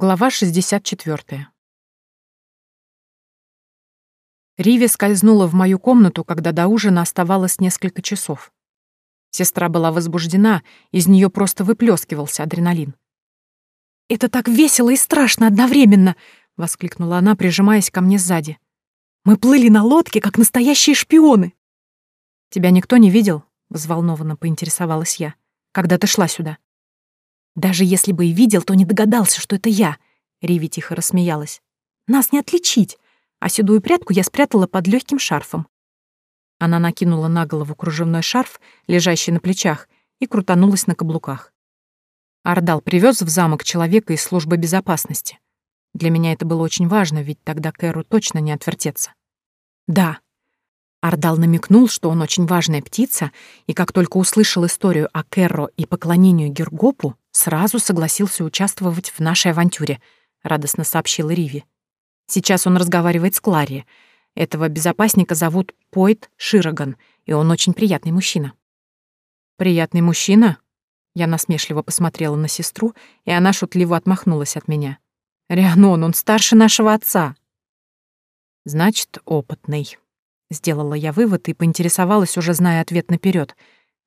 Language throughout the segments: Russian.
Глава 64. Риви скользнула в мою комнату, когда до ужина оставалось несколько часов. Сестра была возбуждена, из нее просто выплескивался адреналин. «Это так весело и страшно одновременно!» — воскликнула она, прижимаясь ко мне сзади. «Мы плыли на лодке, как настоящие шпионы!» «Тебя никто не видел?» — взволнованно поинтересовалась я. «Когда ты шла сюда?» Даже если бы и видел, то не догадался, что это я. Риви тихо рассмеялась. Нас не отличить. А седую прядку я спрятала под легким шарфом. Она накинула на голову кружевной шарф, лежащий на плечах, и крутанулась на каблуках. Ардал привез в замок человека из службы безопасности. Для меня это было очень важно, ведь тогда Кэру точно не отвертеться. Да, Ардал намекнул, что он очень важная птица, и как только услышал историю о Керро и поклонению Гергопу, сразу согласился участвовать в нашей авантюре», — радостно сообщила Риви. «Сейчас он разговаривает с Клари. Этого безопасника зовут Пойт Широган, и он очень приятный мужчина». «Приятный мужчина?» Я насмешливо посмотрела на сестру, и она шутливо отмахнулась от меня. «Рианон, он старше нашего отца». «Значит, опытный», — сделала я вывод и поинтересовалась, уже зная ответ наперед.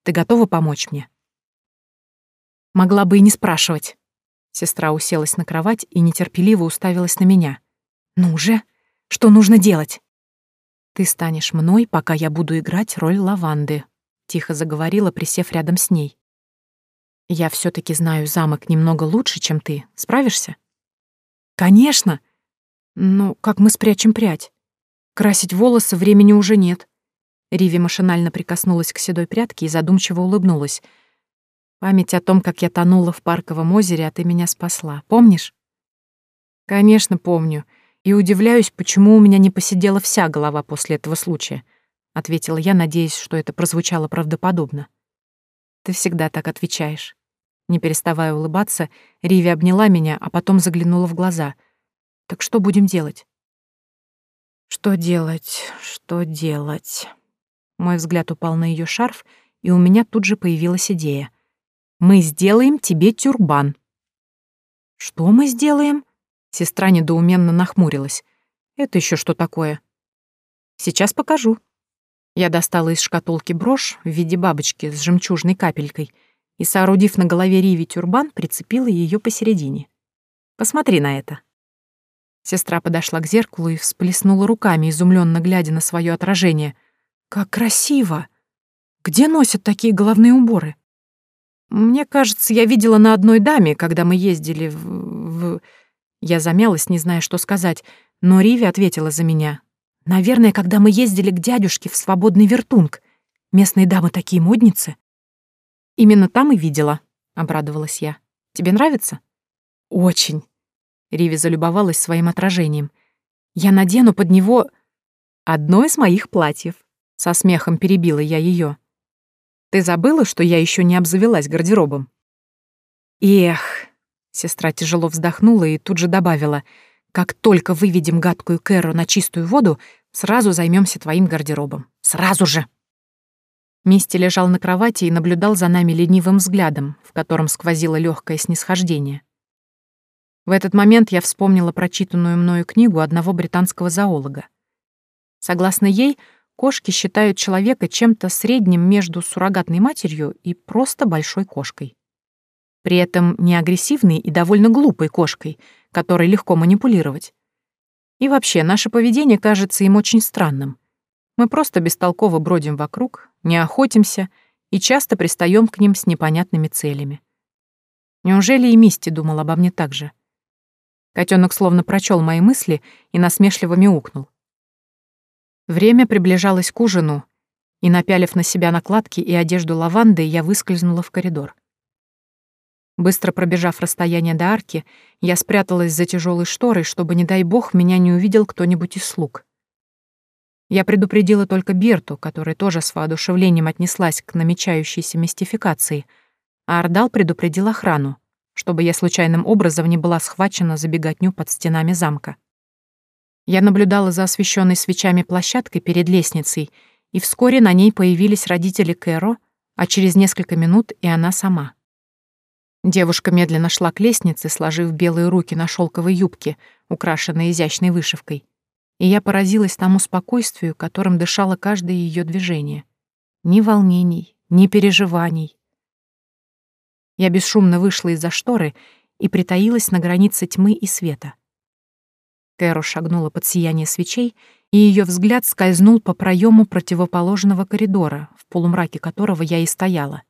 «Ты готова помочь мне?» Могла бы и не спрашивать. Сестра уселась на кровать и нетерпеливо уставилась на меня. «Ну же, что нужно делать?» «Ты станешь мной, пока я буду играть роль лаванды», — тихо заговорила, присев рядом с ней. «Я все таки знаю замок немного лучше, чем ты. Справишься?» «Конечно!» «Ну, как мы спрячем прядь? Красить волосы времени уже нет». Риви машинально прикоснулась к седой прядке и задумчиво улыбнулась — Память о том, как я тонула в парковом озере, а ты меня спасла. Помнишь? Конечно, помню. И удивляюсь, почему у меня не посидела вся голова после этого случая, ответила я, надеясь, что это прозвучало правдоподобно. Ты всегда так отвечаешь. Не переставая улыбаться, Риви обняла меня, а потом заглянула в глаза. Так что будем делать? Что делать? Что делать? Мой взгляд упал на ее шарф, и у меня тут же появилась идея — мы сделаем тебе тюрбан». «Что мы сделаем?» Сестра недоуменно нахмурилась. «Это еще что такое?» «Сейчас покажу». Я достала из шкатулки брошь в виде бабочки с жемчужной капелькой и, соорудив на голове Риви тюрбан, прицепила ее посередине. «Посмотри на это». Сестра подошла к зеркалу и всплеснула руками, изумленно глядя на свое отражение. «Как красиво! Где носят такие головные уборы?» Мне кажется, я видела на одной даме, когда мы ездили в... в... Я замялась, не зная, что сказать, но Риви ответила за меня. Наверное, когда мы ездили к дядюшке в свободный вертунг. Местные дамы такие модницы. Именно там и видела, обрадовалась я. Тебе нравится? Очень. Риви залюбовалась своим отражением. Я надену под него одно из моих платьев. Со смехом перебила я ее. Ты забыла, что я еще не обзавелась гардеробом?» «Эх!» — сестра тяжело вздохнула и тут же добавила. «Как только выведем гадкую Кэру на чистую воду, сразу займемся твоим гардеробом. Сразу же!» Мисти лежал на кровати и наблюдал за нами ленивым взглядом, в котором сквозило легкое снисхождение. В этот момент я вспомнила прочитанную мною книгу одного британского зоолога. Согласно ей, Кошки считают человека чем-то средним между суррогатной матерью и просто большой кошкой. При этом не агрессивной и довольно глупой кошкой, которой легко манипулировать. И вообще, наше поведение кажется им очень странным. Мы просто бестолково бродим вокруг, не охотимся и часто пристаем к ним с непонятными целями. Неужели и Мисти думал обо мне так же? Котенок словно прочел мои мысли и насмешливо мяукнул. Время приближалось к ужину, и, напялив на себя накладки и одежду лаванды, я выскользнула в коридор. Быстро пробежав расстояние до арки, я спряталась за тяжелой шторой, чтобы, не дай бог, меня не увидел кто-нибудь из слуг. Я предупредила только Берту, которая тоже с воодушевлением отнеслась к намечающейся мистификации, а Ардал предупредил охрану, чтобы я случайным образом не была схвачена за беготню под стенами замка. Я наблюдала за освещенной свечами площадкой перед лестницей, и вскоре на ней появились родители Кэро, а через несколько минут и она сама. Девушка медленно шла к лестнице, сложив белые руки на шелковой юбке, украшенной изящной вышивкой. И я поразилась тому спокойствию, которым дышало каждое ее движение. Ни волнений, ни переживаний. Я бесшумно вышла из-за шторы и притаилась на границе тьмы и света. Кэру шагнула под сияние свечей, и ее взгляд скользнул по проему противоположного коридора, в полумраке которого я и стояла.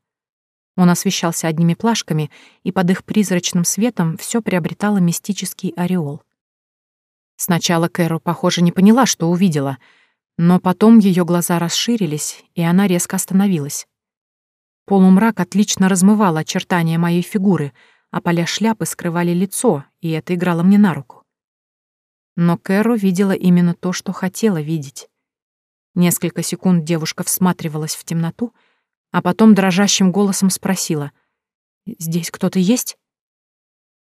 Он освещался одними плашками, и под их призрачным светом все приобретало мистический ореол. Сначала Кэру, похоже, не поняла, что увидела, но потом ее глаза расширились, и она резко остановилась. Полумрак отлично размывал очертания моей фигуры, а поля шляпы скрывали лицо, и это играло мне на руку. Но Кэру видела именно то, что хотела видеть. Несколько секунд девушка всматривалась в темноту, а потом дрожащим голосом спросила. «Здесь кто-то есть?»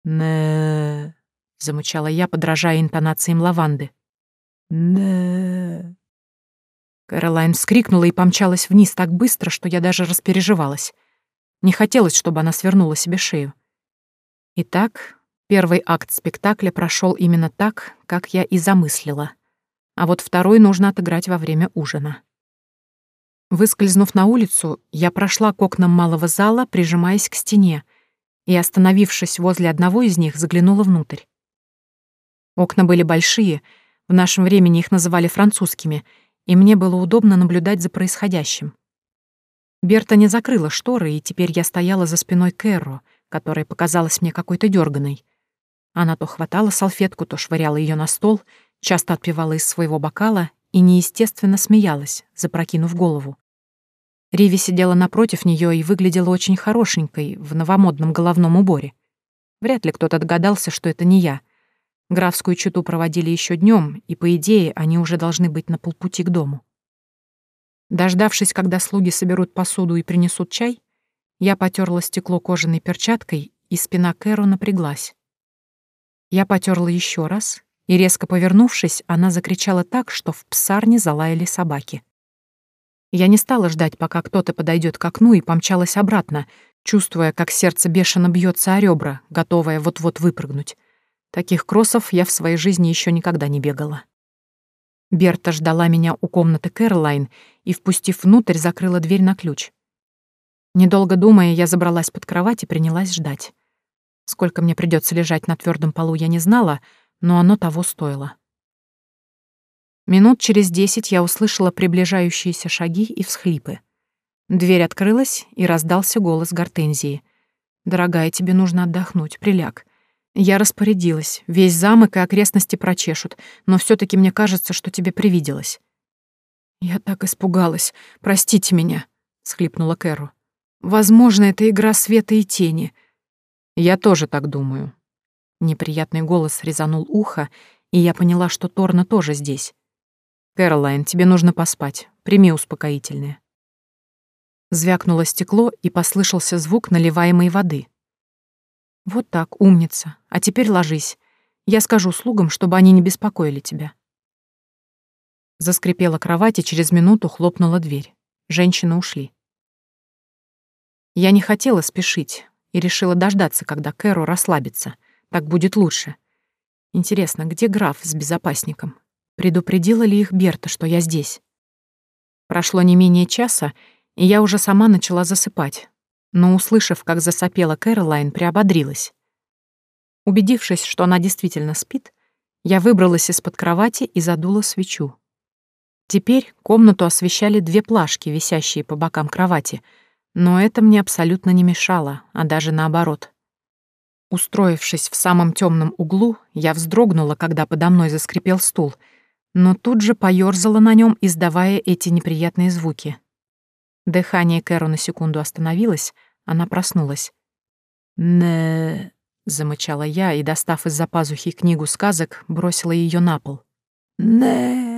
«Не...» — замычала я, подражая интонациям лаванды. «Не...» Кэролайн вскрикнула и помчалась вниз так быстро, что я даже распереживалась. Не хотелось, чтобы она свернула себе шею. Итак, Первый акт спектакля прошел именно так, как я и замыслила. А вот второй нужно отыграть во время ужина. Выскользнув на улицу, я прошла к окнам малого зала, прижимаясь к стене, и, остановившись возле одного из них, заглянула внутрь. Окна были большие, в нашем времени их называли французскими, и мне было удобно наблюдать за происходящим. Берта не закрыла шторы, и теперь я стояла за спиной Кэрро, которая показалась мне какой-то дерганой. Она то хватала салфетку, то швыряла ее на стол, часто отпивала из своего бокала и неестественно смеялась, запрокинув голову. Риви сидела напротив нее и выглядела очень хорошенькой в новомодном головном уборе. Вряд ли кто-то догадался, что это не я. Графскую чуту проводили еще днем, и, по идее, они уже должны быть на полпути к дому. Дождавшись, когда слуги соберут посуду и принесут чай, я потерла стекло кожаной перчаткой, и спина Кэру напряглась. Я потерла еще раз, и, резко повернувшись, она закричала так, что в псарне залаяли собаки. Я не стала ждать, пока кто-то подойдет к окну, и помчалась обратно, чувствуя, как сердце бешено бьется о ребра, готовое вот-вот выпрыгнуть. Таких кроссов я в своей жизни еще никогда не бегала. Берта ждала меня у комнаты Кэролайн и, впустив внутрь, закрыла дверь на ключ. Недолго думая, я забралась под кровать и принялась ждать. Сколько мне придется лежать на твердом полу, я не знала, но оно того стоило. Минут через десять я услышала приближающиеся шаги и всхлипы. Дверь открылась, и раздался голос Гортензии. «Дорогая, тебе нужно отдохнуть, приляг». Я распорядилась. Весь замок и окрестности прочешут, но все таки мне кажется, что тебе привиделось. Я так испугалась. Простите меня, схлипнула Кэру. Возможно, это игра света и тени. Я тоже так думаю. Неприятный голос резанул ухо, и я поняла, что Торна тоже здесь. Кэролайн, тебе нужно поспать. Прими успокоительное. Звякнуло стекло, и послышался звук наливаемой воды. Вот так, умница. А теперь ложись. Я скажу слугам, чтобы они не беспокоили тебя. Заскрипела кровать, и через минуту хлопнула дверь. Женщины ушли. Я не хотела спешить, и решила дождаться, когда Кэру расслабится. Так будет лучше. Интересно, где граф с безопасником? Предупредила ли их Берта, что я здесь? Прошло не менее часа, и я уже сама начала засыпать, но, услышав, как засопела Кэролайн, приободрилась. Убедившись, что она действительно спит, я выбралась из-под кровати и задула свечу. Теперь комнату освещали две плашки, висящие по бокам кровати — но это мне абсолютно не мешало, а даже наоборот. Устроившись в самом темном углу, я вздрогнула, когда подо мной заскрипел стул, но тут же поёрзала на нем, издавая эти неприятные звуки. Дыхание Кэру на секунду остановилось, она проснулась. «Не...» — замычала я и, достав из-за пазухи книгу сказок, бросила ее на пол. «Не...»